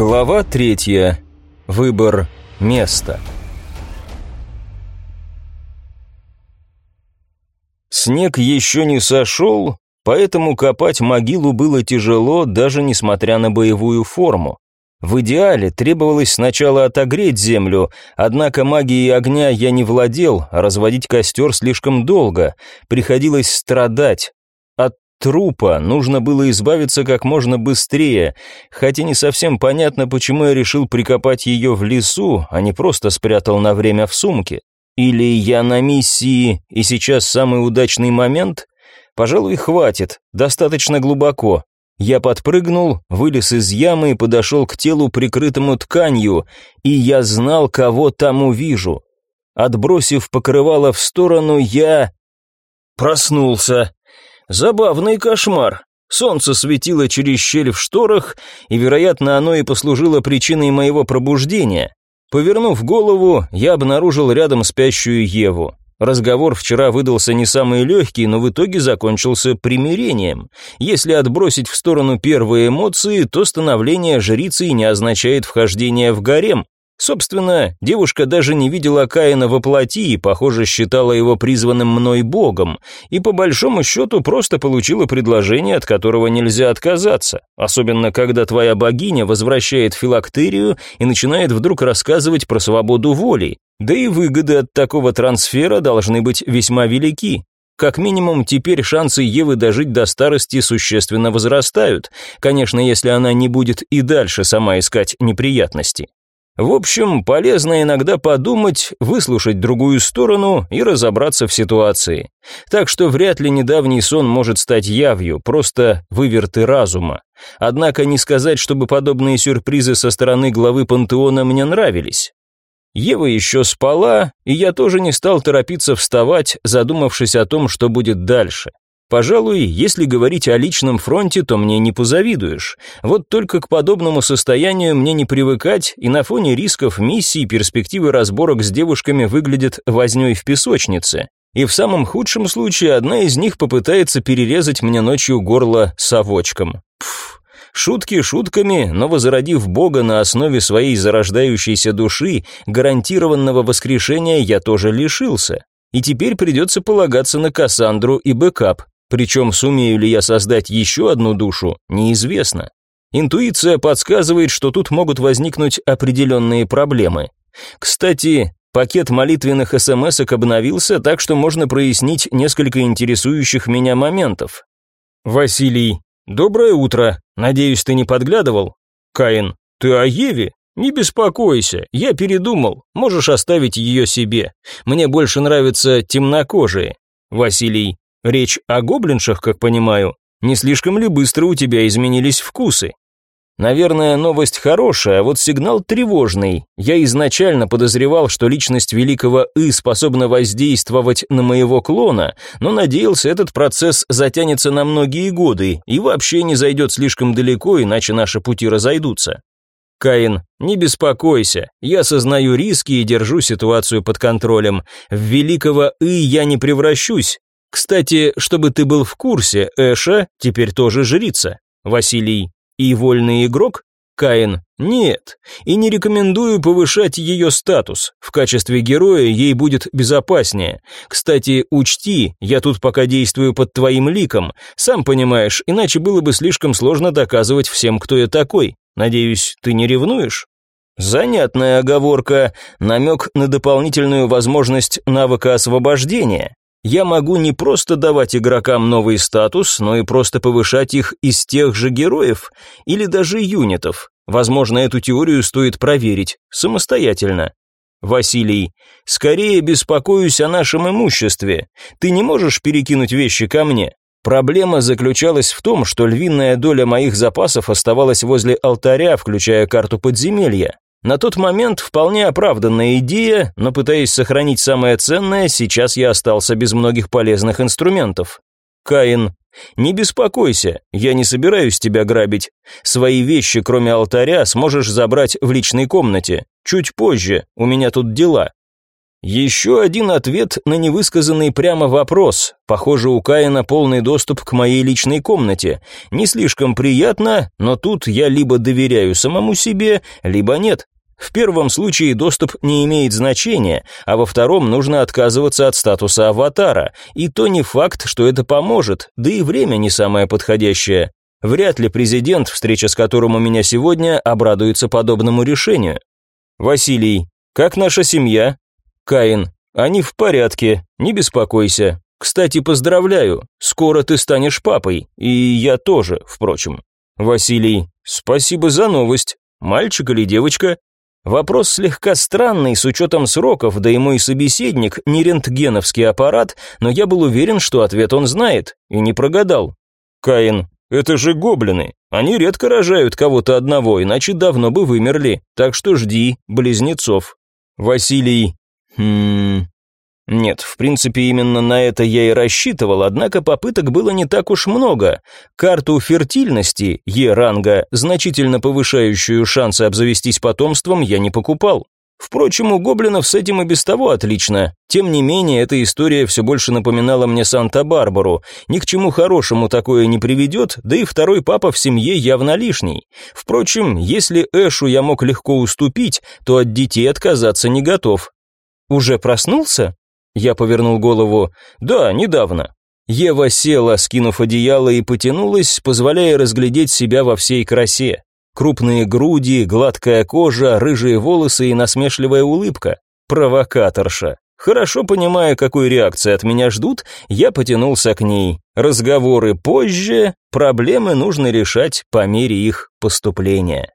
Глава третья. Выбор места. Снег еще не сошел, поэтому копать могилу было тяжело, даже несмотря на боевую форму. В идеале требовалось сначала отогреть землю, однако магией огня я не владел, а разводить костер слишком долго, приходилось страдать. Трупа нужно было избавиться как можно быстрее, хотя не совсем понятно, почему я решил прикопать ее в лесу, а не просто спрятал на время в сумке. Или я на миссии, и сейчас самый удачный момент? Пожалуй, хватит, достаточно глубоко. Я подпрыгнул, вылез из ямы и подошел к телу, прикрытому тканью, и я знал, кого там увижу. Отбросив покрывало в сторону, я... Проснулся. Забавный кошмар. Солнце светило через щель в шторах, и, вероятно, оно и послужило причиной моего пробуждения. Повернув голову, я обнаружил рядом спящую Еву. Разговор вчера выдался не самый легкий, но в итоге закончился примирением. Если отбросить в сторону первые эмоции, то становление жрицей не означает вхождение в гарем. Собственно, девушка даже не видела Каина во плоти и, похоже, считала его призванным мной богом, и по большому счету просто получила предложение, от которого нельзя отказаться, особенно когда твоя богиня возвращает филактерию и начинает вдруг рассказывать про свободу воли, да и выгоды от такого трансфера должны быть весьма велики. Как минимум, теперь шансы Евы дожить до старости существенно возрастают, конечно, если она не будет и дальше сама искать неприятности. В общем, полезно иногда подумать, выслушать другую сторону и разобраться в ситуации. Так что вряд ли недавний сон может стать явью, просто выверты разума. Однако не сказать, чтобы подобные сюрпризы со стороны главы пантеона мне нравились. Ева еще спала, и я тоже не стал торопиться вставать, задумавшись о том, что будет дальше. Пожалуй, если говорить о личном фронте, то мне не позавидуешь. Вот только к подобному состоянию мне не привыкать, и на фоне рисков миссии перспективы разборок с девушками выглядят вознёй в песочнице. И в самом худшем случае одна из них попытается перерезать мне ночью горло совочком. Пф, шутки шутками, но возродив Бога на основе своей зарождающейся души, гарантированного воскрешения я тоже лишился. И теперь придется полагаться на Кассандру и бэкап, причем сумею ли я создать еще одну душу, неизвестно. Интуиция подсказывает, что тут могут возникнуть определенные проблемы. Кстати, пакет молитвенных смс обновился, так что можно прояснить несколько интересующих меня моментов. Василий, доброе утро. Надеюсь, ты не подглядывал? Каин, ты о Еве? Не беспокойся, я передумал. Можешь оставить ее себе. Мне больше нравятся темнокожие. Василий, Речь о гоблиншах, как понимаю. Не слишком ли быстро у тебя изменились вкусы? Наверное, новость хорошая, а вот сигнал тревожный. Я изначально подозревал, что личность великого И способна воздействовать на моего клона, но надеялся, этот процесс затянется на многие годы и вообще не зайдет слишком далеко, иначе наши пути разойдутся. Каин, не беспокойся, я сознаю риски и держу ситуацию под контролем. В великого И я не превращусь, кстати, чтобы ты был в курсе, Эша теперь тоже жрица. Василий и вольный игрок? Каин. Нет, и не рекомендую повышать ее статус. В качестве героя ей будет безопаснее. Кстати, учти, я тут пока действую под твоим ликом. Сам понимаешь, иначе было бы слишком сложно доказывать всем, кто я такой. Надеюсь, ты не ревнуешь? Занятная оговорка, намек на дополнительную возможность навыка освобождения я могу не просто давать игрокам новый статус, но и просто повышать их из тех же героев или даже юнитов. Возможно, эту теорию стоит проверить самостоятельно. Василий, скорее беспокоюсь о нашем имуществе. Ты не можешь перекинуть вещи ко мне. Проблема заключалась в том, что львиная доля моих запасов оставалась возле алтаря, включая карту подземелья. На тот момент вполне оправданная идея, но пытаясь сохранить самое ценное, сейчас я остался без многих полезных инструментов. Каин, не беспокойся, я не собираюсь тебя грабить. Свои вещи, кроме алтаря, сможешь забрать в личной комнате. Чуть позже, у меня тут дела. Еще один ответ на невысказанный прямо вопрос. Похоже, у Каина полный доступ к моей личной комнате. Не слишком приятно, но тут я либо доверяю самому себе, либо нет. В первом случае доступ не имеет значения, а во втором нужно отказываться от статуса аватара, и то не факт, что это поможет, да и время не самое подходящее. Вряд ли президент, встреча с которым у меня сегодня, обрадуется подобному решению. Василий, как наша семья? Каин, они в порядке, не беспокойся. Кстати, поздравляю, скоро ты станешь папой, и я тоже, впрочем. Василий, спасибо за новость. Мальчик или девочка? Вопрос слегка странный с учетом сроков, да и мой собеседник не рентгеновский аппарат, но я был уверен, что ответ он знает, и не прогадал. Каин, это же гоблины, они редко рожают кого-то одного, иначе давно бы вымерли, так что жди близнецов. Василий, хм... Нет, в принципе, именно на это я и рассчитывал, однако попыток было не так уж много. Карту фертильности Е-ранга, значительно повышающую шансы обзавестись потомством, я не покупал. Впрочем, у гоблинов с этим и без того отлично. Тем не менее, эта история все больше напоминала мне Санта-Барбару. Ни к чему хорошему такое не приведет, да и второй папа в семье явно лишний. Впрочем, если Эшу я мог легко уступить, то от детей отказаться не готов. «Уже проснулся?» Я повернул голову. «Да, недавно». Ева села, скинув одеяло, и потянулась, позволяя разглядеть себя во всей красе. Крупные груди, гладкая кожа, рыжие волосы и насмешливая улыбка. Провокаторша. Хорошо понимая, какой реакции от меня ждут, я потянулся к ней. Разговоры позже, проблемы нужно решать по мере их поступления.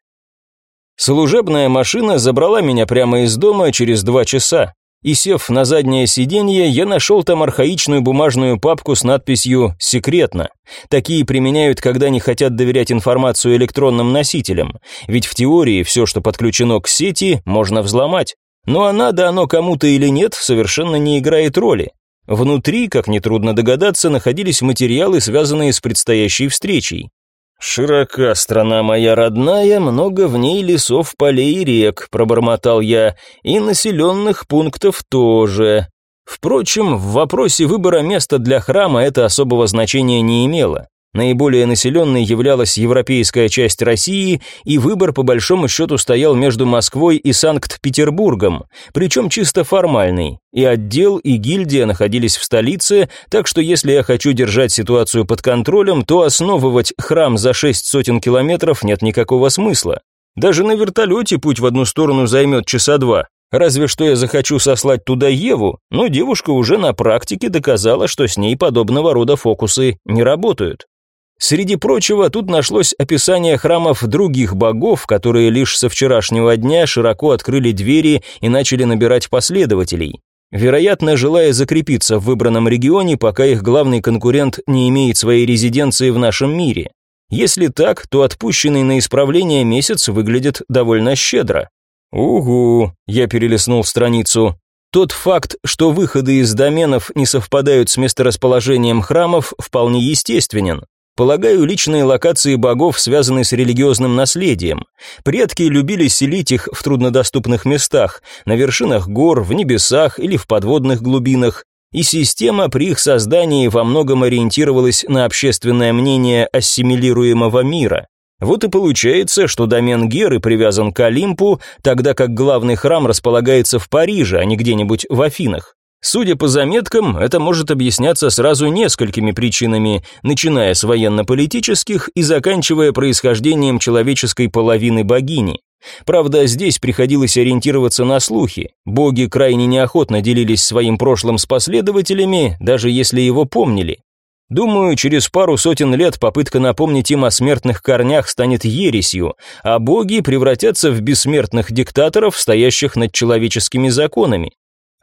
Служебная машина забрала меня прямо из дома через два часа и, сев на заднее сиденье, я нашел там архаичную бумажную папку с надписью «Секретно». Такие применяют, когда не хотят доверять информацию электронным носителям, ведь в теории все, что подключено к сети, можно взломать. Ну а надо оно кому-то или нет, совершенно не играет роли. Внутри, как нетрудно догадаться, находились материалы, связанные с предстоящей встречей. «Широка страна моя родная, много в ней лесов, полей и рек», — пробормотал я, — «и населенных пунктов тоже». Впрочем, в вопросе выбора места для храма это особого значения не имело. Наиболее населенной являлась европейская часть России, и выбор по большому счету стоял между Москвой и Санкт-Петербургом, причем чисто формальный. И отдел, и гильдия находились в столице, так что если я хочу держать ситуацию под контролем, то основывать храм за шесть сотен километров нет никакого смысла. Даже на вертолете путь в одну сторону займет часа два. Разве что я захочу сослать туда Еву, но девушка уже на практике доказала, что с ней подобного рода фокусы не работают. Среди прочего, тут нашлось описание храмов других богов, которые лишь со вчерашнего дня широко открыли двери и начали набирать последователей. Вероятно, желая закрепиться в выбранном регионе, пока их главный конкурент не имеет своей резиденции в нашем мире. Если так, то отпущенный на исправление месяц выглядит довольно щедро. «Угу», — я перелистнул страницу. Тот факт, что выходы из доменов не совпадают с месторасположением храмов, вполне естественен. Полагаю, личные локации богов связаны с религиозным наследием. Предки любили селить их в труднодоступных местах, на вершинах гор, в небесах или в подводных глубинах, и система при их создании во многом ориентировалась на общественное мнение ассимилируемого мира. Вот и получается, что домен Геры привязан к Олимпу, тогда как главный храм располагается в Париже, а не где-нибудь в Афинах. Судя по заметкам, это может объясняться сразу несколькими причинами, начиная с военно-политических и заканчивая происхождением человеческой половины богини. Правда, здесь приходилось ориентироваться на слухи. Боги крайне неохотно делились своим прошлым с последователями, даже если его помнили. Думаю, через пару сотен лет попытка напомнить им о смертных корнях станет ересью, а боги превратятся в бессмертных диктаторов, стоящих над человеческими законами.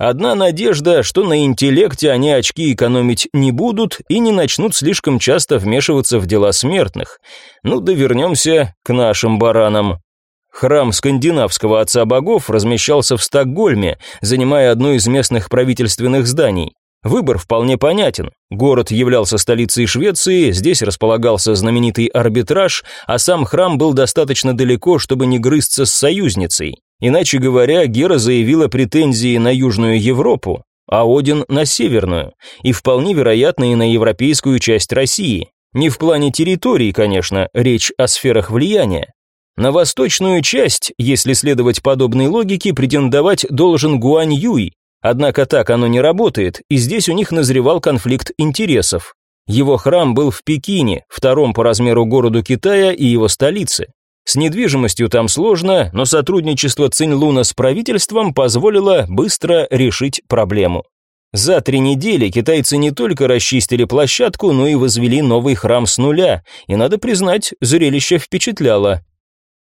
Одна надежда, что на интеллекте они очки экономить не будут и не начнут слишком часто вмешиваться в дела смертных. Ну да вернемся к нашим баранам. Храм скандинавского отца богов размещался в Стокгольме, занимая одно из местных правительственных зданий. Выбор вполне понятен. Город являлся столицей Швеции, здесь располагался знаменитый арбитраж, а сам храм был достаточно далеко, чтобы не грызться с союзницей. Иначе говоря, Гера заявила претензии на Южную Европу, а Один на Северную, и вполне вероятно и на европейскую часть России. Не в плане территории, конечно, речь о сферах влияния. На восточную часть, если следовать подобной логике, претендовать должен Гуань Юй, однако так оно не работает, и здесь у них назревал конфликт интересов. Его храм был в Пекине, втором по размеру городу Китая и его столице. С недвижимостью там сложно, но сотрудничество Цинь-Луна с правительством позволило быстро решить проблему. За три недели китайцы не только расчистили площадку, но и возвели новый храм с нуля, и, надо признать, зрелище впечатляло.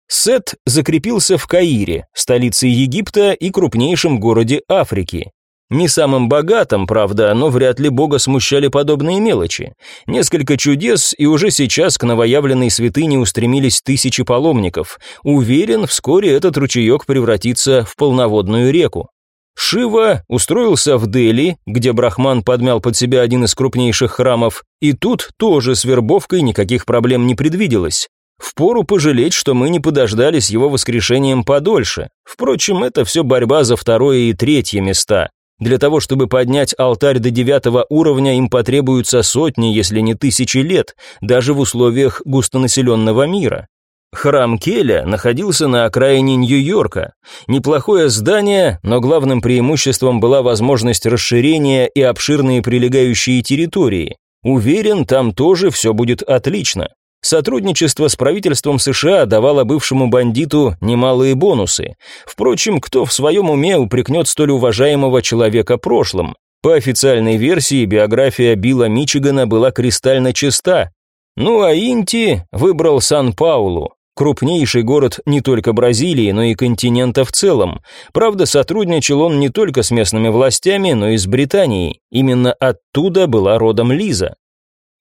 Сет закрепился в Каире, столице Египта и крупнейшем городе Африки. Не самым богатым, правда, но вряд ли Бога смущали подобные мелочи. Несколько чудес, и уже сейчас к новоявленной святыне устремились тысячи паломников. Уверен, вскоре этот ручеек превратится в полноводную реку. Шива устроился в Дели, где Брахман подмял под себя один из крупнейших храмов, и тут тоже с вербовкой никаких проблем не предвиделось. Впору пожалеть, что мы не подождали с его воскрешением подольше. Впрочем, это все борьба за второе и третье места. Для того, чтобы поднять алтарь до девятого уровня, им потребуются сотни, если не тысячи лет, даже в условиях густонаселенного мира. Храм Келя находился на окраине Нью-Йорка. Неплохое здание, но главным преимуществом была возможность расширения и обширные прилегающие территории. Уверен, там тоже все будет отлично. Сотрудничество с правительством США давало бывшему бандиту немалые бонусы. Впрочем, кто в своем уме упрекнет столь уважаемого человека прошлым? По официальной версии, биография Билла Мичигана была кристально чиста. Ну а Инти выбрал Сан-Паулу, крупнейший город не только Бразилии, но и континента в целом. Правда, сотрудничал он не только с местными властями, но и с Британией. Именно оттуда была родом Лиза.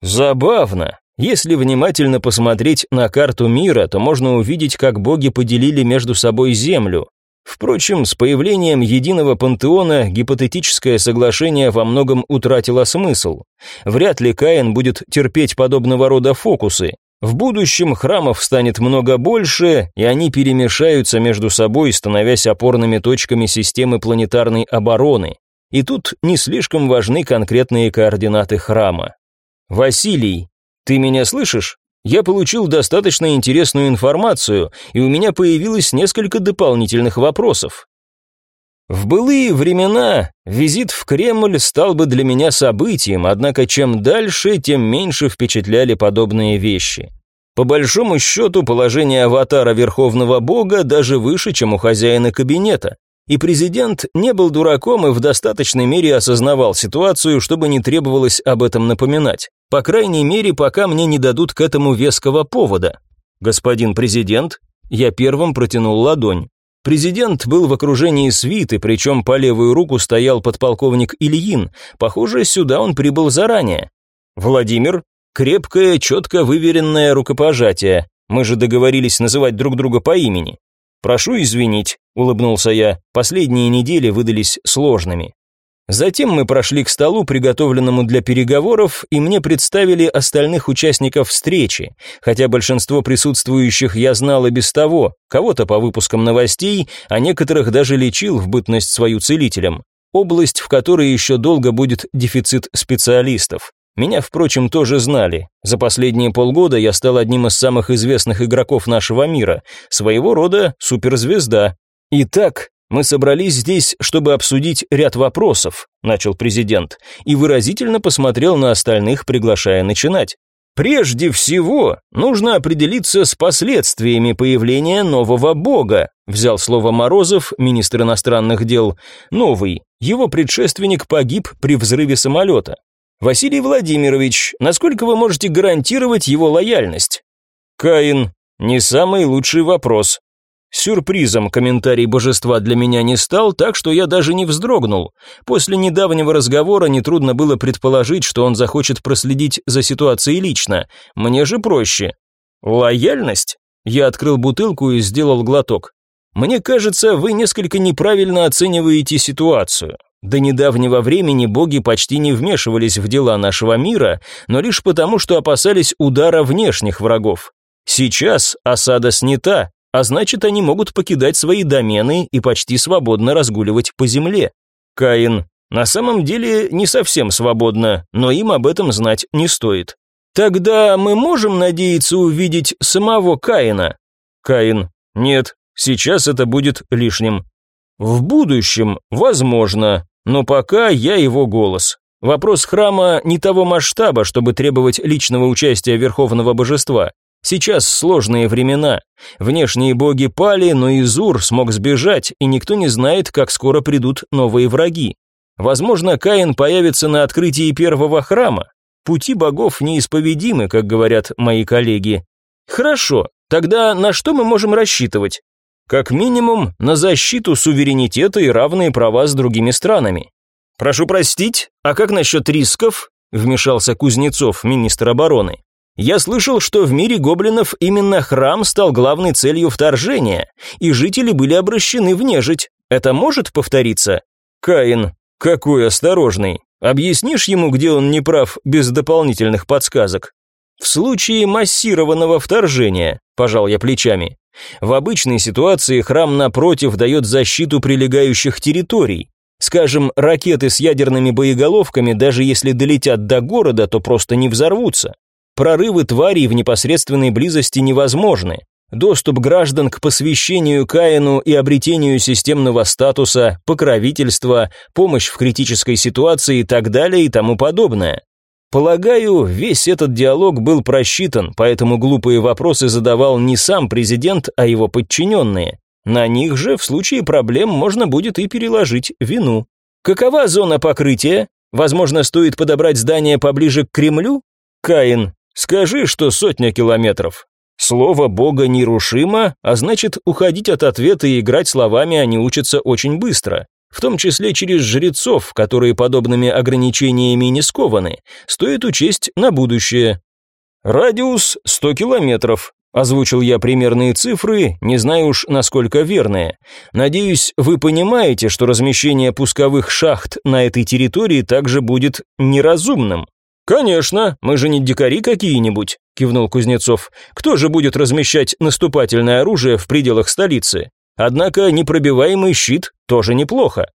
Забавно. Если внимательно посмотреть на карту мира, то можно увидеть, как боги поделили между собой землю. Впрочем, с появлением единого пантеона гипотетическое соглашение во многом утратило смысл. Вряд ли Каин будет терпеть подобного рода фокусы. В будущем храмов станет много больше, и они перемешаются между собой, становясь опорными точками системы планетарной обороны. И тут не слишком важны конкретные координаты храма. Василий, ты меня слышишь? Я получил достаточно интересную информацию, и у меня появилось несколько дополнительных вопросов. В былые времена визит в Кремль стал бы для меня событием, однако чем дальше, тем меньше впечатляли подобные вещи. По большому счету, положение аватара Верховного Бога даже выше, чем у хозяина кабинета. И президент не был дураком и в достаточной мере осознавал ситуацию, чтобы не требовалось об этом напоминать. По крайней мере, пока мне не дадут к этому веского повода. Господин президент, я первым протянул ладонь. Президент был в окружении свиты, причем по левую руку стоял подполковник Ильин. Похоже, сюда он прибыл заранее. Владимир, крепкое, четко выверенное рукопожатие. Мы же договорились называть друг друга по имени. «Прошу извинить», — улыбнулся я, — «последние недели выдались сложными». Затем мы прошли к столу, приготовленному для переговоров, и мне представили остальных участников встречи, хотя большинство присутствующих я знал и без того, кого-то по выпускам новостей, а некоторых даже лечил в бытность свою целителем. Область, в которой еще долго будет дефицит специалистов. Меня, впрочем, тоже знали. За последние полгода я стал одним из самых известных игроков нашего мира, своего рода суперзвезда. Итак, мы собрались здесь, чтобы обсудить ряд вопросов, начал президент, и выразительно посмотрел на остальных, приглашая начинать. Прежде всего, нужно определиться с последствиями появления нового бога, взял слово Морозов, министр иностранных дел. Новый, его предшественник погиб при взрыве самолета. Василий Владимирович, насколько вы можете гарантировать его лояльность? Каин, не самый лучший вопрос. Сюрпризом комментарий божества для меня не стал, так что я даже не вздрогнул. После недавнего разговора нетрудно было предположить, что он захочет проследить за ситуацией лично. Мне же проще. Лояльность? Я открыл бутылку и сделал глоток. Мне кажется, вы несколько неправильно оцениваете ситуацию. До недавнего времени боги почти не вмешивались в дела нашего мира, но лишь потому, что опасались удара внешних врагов. Сейчас осада снята, а значит, они могут покидать свои домены и почти свободно разгуливать по земле. Каин, на самом деле не совсем свободно, но им об этом знать не стоит. Тогда мы можем надеяться увидеть самого Каина? Каин, нет, сейчас это будет лишним. В будущем, возможно, но пока я его голос. Вопрос храма не того масштаба, чтобы требовать личного участия верховного божества. Сейчас сложные времена. Внешние боги пали, но Изур смог сбежать, и никто не знает, как скоро придут новые враги. Возможно, Каин появится на открытии первого храма. Пути богов неисповедимы, как говорят мои коллеги. Хорошо, тогда на что мы можем рассчитывать? Как минимум, на защиту суверенитета и равные права с другими странами. Прошу простить, а как насчет рисков? Вмешался Кузнецов, министр обороны. Я слышал, что в мире гоблинов именно храм стал главной целью вторжения, и жители были обращены в нежить. Это может повториться? Каин, какой осторожный. Объяснишь ему, где он не прав, без дополнительных подсказок? В случае массированного вторжения, пожал я плечами. В обычной ситуации храм напротив дает защиту прилегающих территорий. Скажем, ракеты с ядерными боеголовками, даже если долетят до города, то просто не взорвутся. Прорывы тварей в непосредственной близости невозможны. Доступ граждан к посвящению Каину и обретению системного статуса, покровительство, помощь в критической ситуации и так далее и тому подобное. Полагаю, весь этот диалог был просчитан, поэтому глупые вопросы задавал не сам президент, а его подчиненные. На них же в случае проблем можно будет и переложить вину. Какова зона покрытия? Возможно, стоит подобрать здание поближе к Кремлю? Каин, Скажи, что сотня километров. Слово Бога нерушимо, а значит, уходить от ответа и играть словами они учатся очень быстро. В том числе через жрецов, которые подобными ограничениями не скованы. Стоит учесть на будущее. Радиус 100 километров. Озвучил я примерные цифры, не знаю уж, насколько верные. Надеюсь, вы понимаете, что размещение пусковых шахт на этой территории также будет неразумным. «Конечно, мы же не дикари какие-нибудь», – кивнул Кузнецов. «Кто же будет размещать наступательное оружие в пределах столицы? Однако непробиваемый щит тоже неплохо».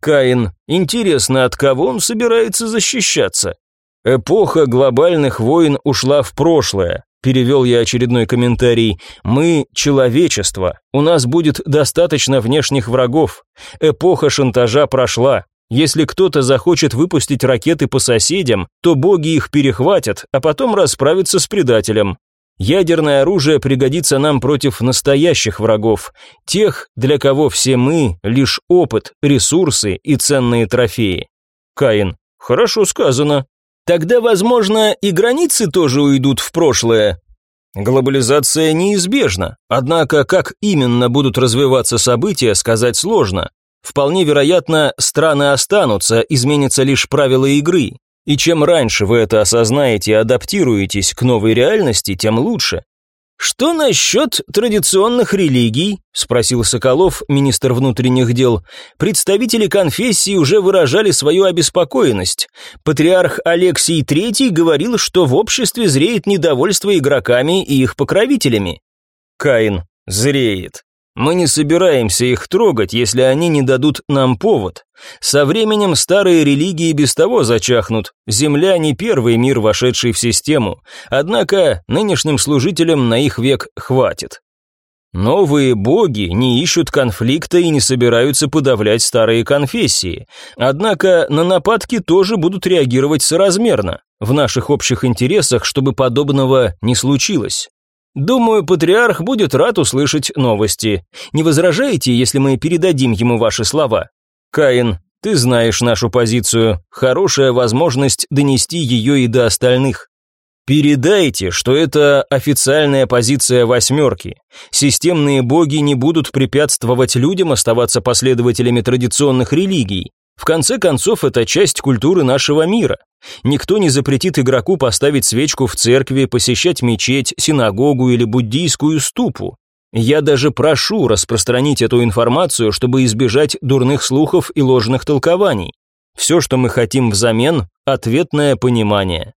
Каин, интересно, от кого он собирается защищаться? Эпоха глобальных войн ушла в прошлое. Перевел я очередной комментарий. Мы – человечество. У нас будет достаточно внешних врагов. Эпоха шантажа прошла. Если кто-то захочет выпустить ракеты по соседям, то боги их перехватят, а потом расправятся с предателем. Ядерное оружие пригодится нам против настоящих врагов, тех, для кого все мы – лишь опыт, ресурсы и ценные трофеи. Каин. Хорошо сказано. Тогда, возможно, и границы тоже уйдут в прошлое. Глобализация неизбежна, однако как именно будут развиваться события, сказать сложно. Вполне вероятно, страны останутся, изменятся лишь правила игры. И чем раньше вы это осознаете и адаптируетесь к новой реальности, тем лучше. «Что насчет традиционных религий?» – спросил Соколов, министр внутренних дел. Представители конфессии уже выражали свою обеспокоенность. Патриарх Алексий III говорил, что в обществе зреет недовольство игроками и их покровителями. Каин зреет. Мы не собираемся их трогать, если они не дадут нам повод. Со временем старые религии без того зачахнут. Земля не первый мир, вошедший в систему. Однако нынешним служителям на их век хватит. Новые боги не ищут конфликта и не собираются подавлять старые конфессии. Однако на нападки тоже будут реагировать соразмерно. В наших общих интересах, чтобы подобного не случилось. Думаю, патриарх будет рад услышать новости. Не возражаете, если мы передадим ему ваши слова? Каин, ты знаешь нашу позицию. Хорошая возможность донести ее и до остальных. Передайте, что это официальная позиция восьмерки. Системные боги не будут препятствовать людям оставаться последователями традиционных религий. В конце концов, это часть культуры нашего мира. Никто не запретит игроку поставить свечку в церкви, посещать мечеть, синагогу или буддийскую ступу. Я даже прошу распространить эту информацию, чтобы избежать дурных слухов и ложных толкований. Все, что мы хотим взамен – ответное понимание.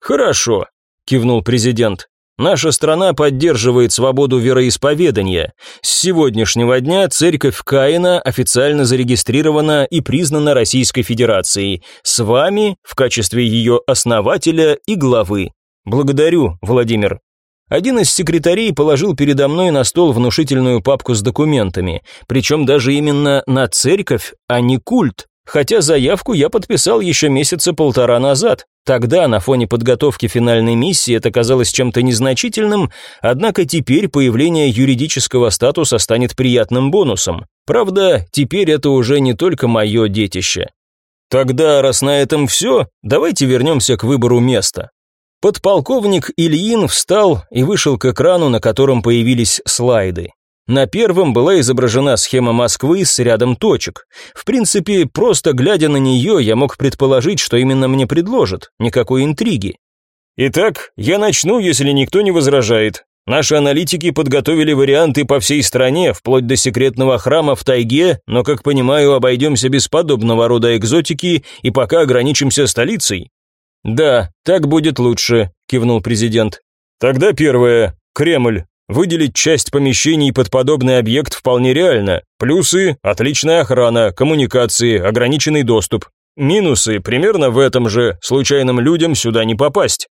«Хорошо», – кивнул президент. Наша страна поддерживает свободу вероисповедания. С сегодняшнего дня церковь Каина официально зарегистрирована и признана Российской Федерацией. С вами в качестве ее основателя и главы. Благодарю, Владимир. Один из секретарей положил передо мной на стол внушительную папку с документами, причем даже именно на церковь, а не культ, хотя заявку я подписал еще месяца полтора назад. Тогда, на фоне подготовки финальной миссии, это казалось чем-то незначительным, однако теперь появление юридического статуса станет приятным бонусом. Правда, теперь это уже не только мое детище. Тогда, раз на этом все, давайте вернемся к выбору места. Подполковник Ильин встал и вышел к экрану, на котором появились слайды. На первом была изображена схема Москвы с рядом точек. В принципе, просто глядя на нее, я мог предположить, что именно мне предложат, никакой интриги. Итак, я начну, если никто не возражает. Наши аналитики подготовили варианты по всей стране, вплоть до секретного храма в тайге, но, как понимаю, обойдемся без подобного рода экзотики и пока ограничимся столицей. «Да, так будет лучше», – кивнул президент. «Тогда первое. Кремль. Выделить часть помещений под подобный объект вполне реально. Плюсы – отличная охрана, коммуникации, ограниченный доступ. Минусы примерно в этом же, случайным людям сюда не попасть.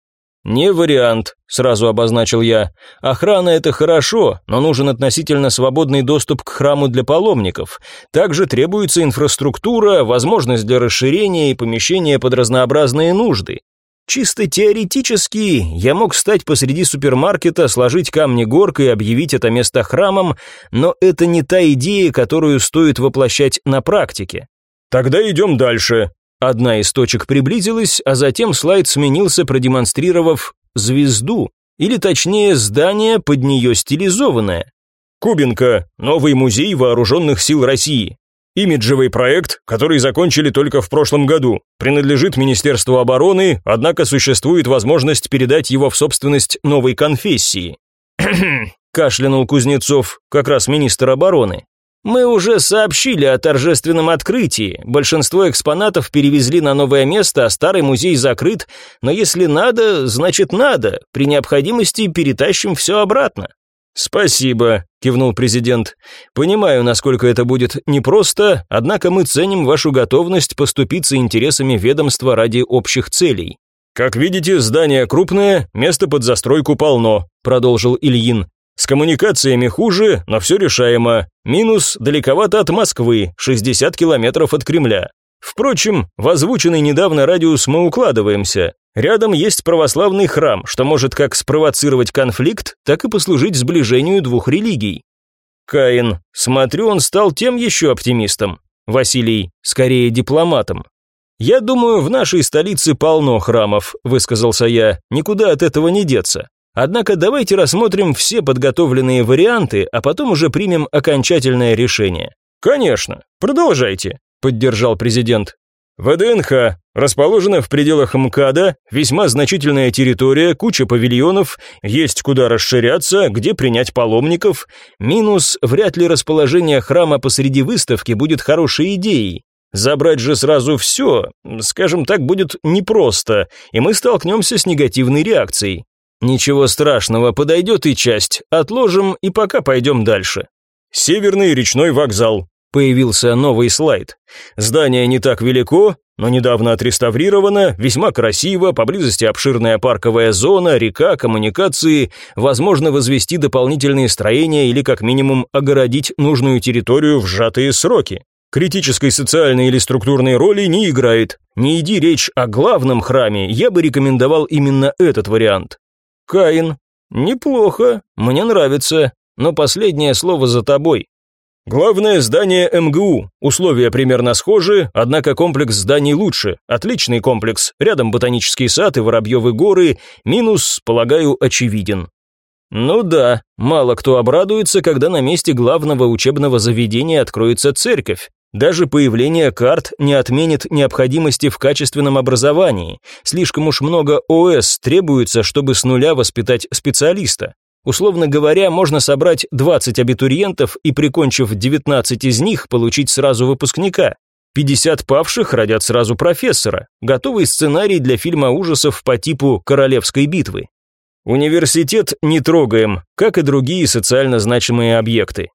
«Не вариант», – сразу обозначил я. «Охрана – это хорошо, но нужен относительно свободный доступ к храму для паломников. Также требуется инфраструктура, возможность для расширения и помещения под разнообразные нужды. Чисто теоретически я мог стать посреди супермаркета, сложить камни горкой и объявить это место храмом, но это не та идея, которую стоит воплощать на практике. Тогда идем дальше. Одна из точек приблизилась, а затем слайд сменился, продемонстрировав звезду, или точнее здание под нее стилизованное. Кубинка, новый музей вооруженных сил России. Имиджевый проект, который закончили только в прошлом году, принадлежит Министерству обороны, однако существует возможность передать его в собственность новой конфессии. кашлянул Кузнецов, как раз министр обороны. Мы уже сообщили о торжественном открытии. Большинство экспонатов перевезли на новое место, а старый музей закрыт. Но если надо, значит надо. При необходимости перетащим все обратно. Спасибо, кивнул президент. Понимаю, насколько это будет непросто, однако мы ценим вашу готовность поступиться интересами ведомства ради общих целей. Как видите, здание крупное, места под застройку полно, продолжил Ильин. С коммуникациями хуже, но все решаемо. Минус далековато от Москвы, 60 километров от Кремля. Впрочем, в озвученный недавно радиус мы укладываемся. Рядом есть православный храм, что может как спровоцировать конфликт, так и послужить сближению двух религий. Каин, смотрю, он стал тем еще оптимистом. Василий, скорее дипломатом. «Я думаю, в нашей столице полно храмов», – высказался я, – «никуда от этого не деться. Однако давайте рассмотрим все подготовленные варианты, а потом уже примем окончательное решение. Конечно, продолжайте, поддержал президент. ВДНХ расположена в пределах МКАДа, весьма значительная территория, куча павильонов, есть куда расширяться, где принять паломников. Минус, вряд ли расположение храма посреди выставки будет хорошей идеей. Забрать же сразу все, скажем так, будет непросто, и мы столкнемся с негативной реакцией. Ничего страшного, подойдет и часть. Отложим и пока пойдем дальше. Северный речной вокзал. Появился новый слайд. Здание не так велико, но недавно отреставрировано, весьма красиво, поблизости обширная парковая зона, река, коммуникации, возможно возвести дополнительные строения или как минимум огородить нужную территорию в сжатые сроки. Критической социальной или структурной роли не играет. Не иди речь о главном храме, я бы рекомендовал именно этот вариант. Каин. Неплохо, мне нравится, но последнее слово за тобой. Главное здание МГУ. Условия примерно схожи, однако комплекс зданий лучше. Отличный комплекс. Рядом ботанический сад и Воробьевы горы. Минус, полагаю, очевиден. Ну да, мало кто обрадуется, когда на месте главного учебного заведения откроется церковь. Даже появление карт не отменит необходимости в качественном образовании. Слишком уж много ОС требуется, чтобы с нуля воспитать специалиста. Условно говоря, можно собрать 20 абитуриентов и, прикончив 19 из них, получить сразу выпускника. 50 павших родят сразу профессора. Готовый сценарий для фильма ужасов по типу «Королевской битвы». Университет не трогаем, как и другие социально значимые объекты.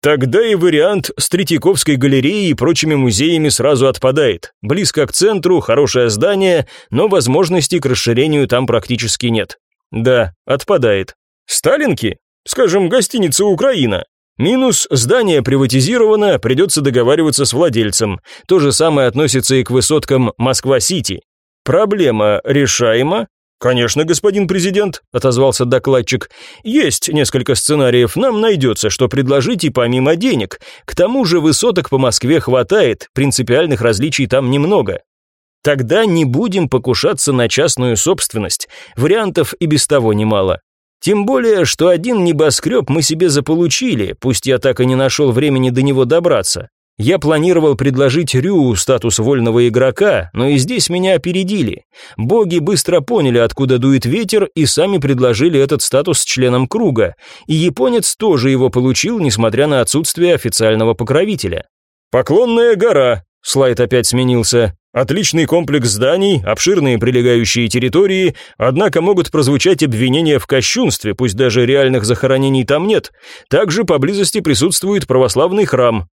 Тогда и вариант с Третьяковской галереей и прочими музеями сразу отпадает. Близко к центру, хорошее здание, но возможностей к расширению там практически нет. Да, отпадает. Сталинки? Скажем, гостиница «Украина». Минус здание приватизировано, придется договариваться с владельцем. То же самое относится и к высоткам Москва-Сити. Проблема решаема? Конечно, господин президент, отозвался докладчик. Есть несколько сценариев, нам найдется, что предложить и помимо денег. К тому же высоток по Москве хватает, принципиальных различий там немного. Тогда не будем покушаться на частную собственность. Вариантов и без того немало. Тем более, что один небоскреб мы себе заполучили, пусть я так и не нашел времени до него добраться. Я планировал предложить Рю статус вольного игрока, но и здесь меня опередили. Боги быстро поняли, откуда дует ветер, и сами предложили этот статус членам круга. И японец тоже его получил, несмотря на отсутствие официального покровителя. «Поклонная гора», слайд опять сменился. Отличный комплекс зданий, обширные прилегающие территории, однако могут прозвучать обвинения в кощунстве, пусть даже реальных захоронений там нет. Также поблизости присутствует православный храм.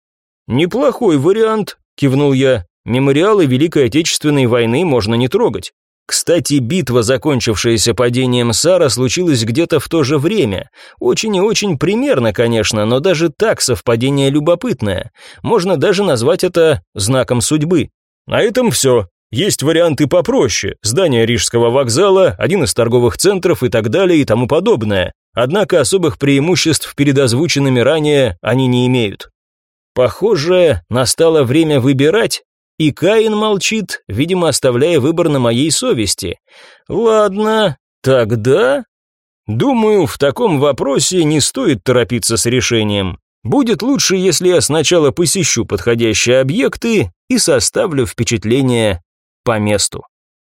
«Неплохой вариант», – кивнул я. «Мемориалы Великой Отечественной войны можно не трогать. Кстати, битва, закончившаяся падением Сара, случилась где-то в то же время. Очень и очень примерно, конечно, но даже так совпадение любопытное. Можно даже назвать это знаком судьбы. На этом все. Есть варианты попроще. Здание Рижского вокзала, один из торговых центров и так далее и тому подобное. Однако особых преимуществ перед озвученными ранее они не имеют. Похоже, настало время выбирать, и Каин молчит, видимо, оставляя выбор на моей совести. Ладно, тогда... Думаю, в таком вопросе не стоит торопиться с решением. Будет лучше, если я сначала посещу подходящие объекты и составлю впечатление по месту.